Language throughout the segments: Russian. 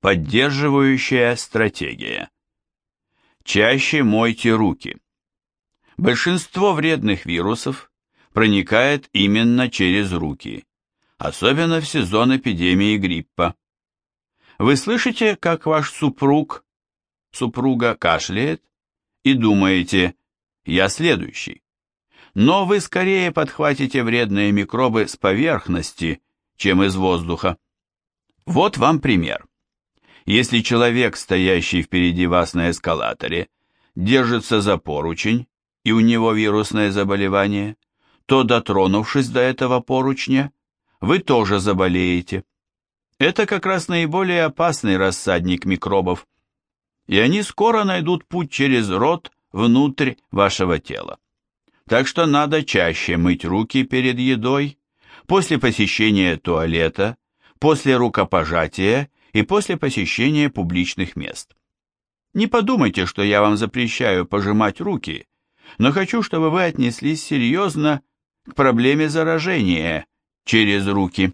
Поддерживающая стратегия. Чаще мойте руки. Большинство вредных вирусов проникает именно через руки, особенно в сезон эпидемии гриппа. Вы слышите, как ваш супруг, супруга кашляет, и думаете, я следующий. Но вы скорее подхватите вредные микробы с поверхности, чем из воздуха. Вот вам пример. Если человек, стоящий впереди вас на эскалаторе, держится за поручень, и у него вирусное заболевание, то, дотронувшись до этого поручня, вы тоже заболеете. Это как раз наиболее опасный рассадник микробов, и они скоро найдут путь через рот внутрь вашего тела. Так что надо чаще мыть руки перед едой, после посещения туалета, после рукопожатия и после посещения публичных мест. Не подумайте, что я вам запрещаю пожимать руки, но хочу, чтобы вы отнеслись серьезно к проблеме заражения через руки.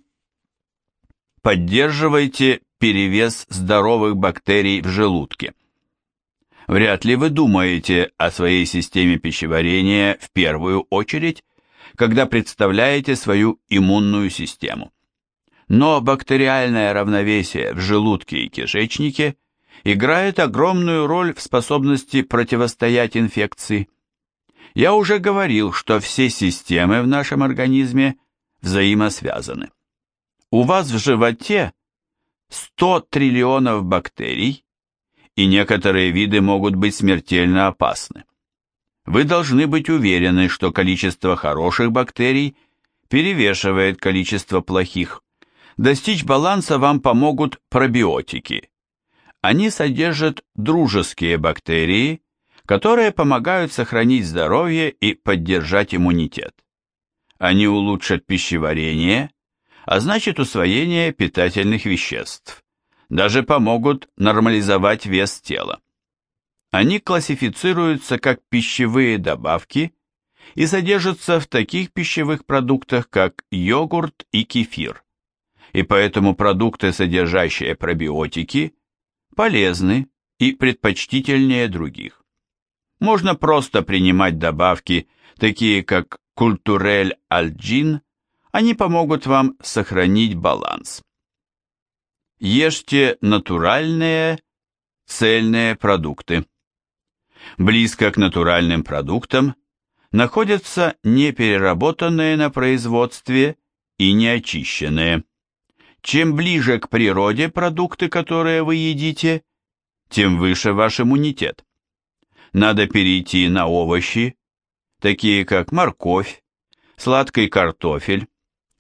Поддерживайте перевес здоровых бактерий в желудке. Вряд ли вы думаете о своей системе пищеварения в первую очередь, когда представляете свою иммунную систему. Но бактериальное равновесие в желудке и кишечнике играет огромную роль в способности противостоять инфекции. Я уже говорил, что все системы в нашем организме взаимосвязаны. У вас в животе 100 триллионов бактерий, и некоторые виды могут быть смертельно опасны. Вы должны быть уверены, что количество хороших бактерий перевешивает количество плохих. Достичь баланса вам помогут пробиотики. Они содержат дружеские бактерии, которые помогают сохранить здоровье и поддержать иммунитет. Они улучшат пищеварение, а значит усвоение питательных веществ. Даже помогут нормализовать вес тела. Они классифицируются как пищевые добавки и содержатся в таких пищевых продуктах, как йогурт и кефир и поэтому продукты, содержащие пробиотики, полезны и предпочтительнее других. Можно просто принимать добавки, такие как культурель альджин, они помогут вам сохранить баланс. Ешьте натуральные, цельные продукты. Близко к натуральным продуктам находятся непереработанные на производстве и неочищенные. Чем ближе к природе продукты, которые вы едите, тем выше ваш иммунитет. Надо перейти на овощи, такие как морковь, сладкий картофель,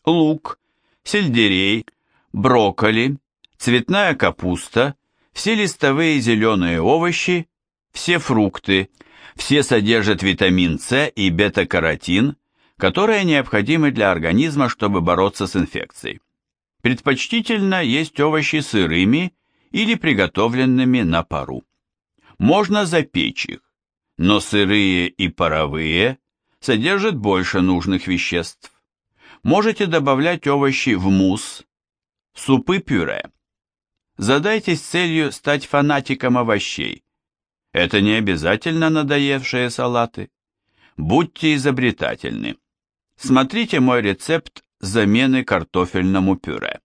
лук, сельдерей, брокколи, цветная капуста, все листовые зеленые овощи, все фрукты, все содержат витамин С и бета-каротин, которые необходимы для организма, чтобы бороться с инфекцией. Предпочтительно есть овощи сырыми или приготовленными на пару. Можно запечь их, но сырые и паровые содержат больше нужных веществ. Можете добавлять овощи в мусс, супы-пюре. Задайтесь целью стать фанатиком овощей. Это не обязательно надоевшие салаты. Будьте изобретательны. Смотрите мой рецепт замены картофельному пюре.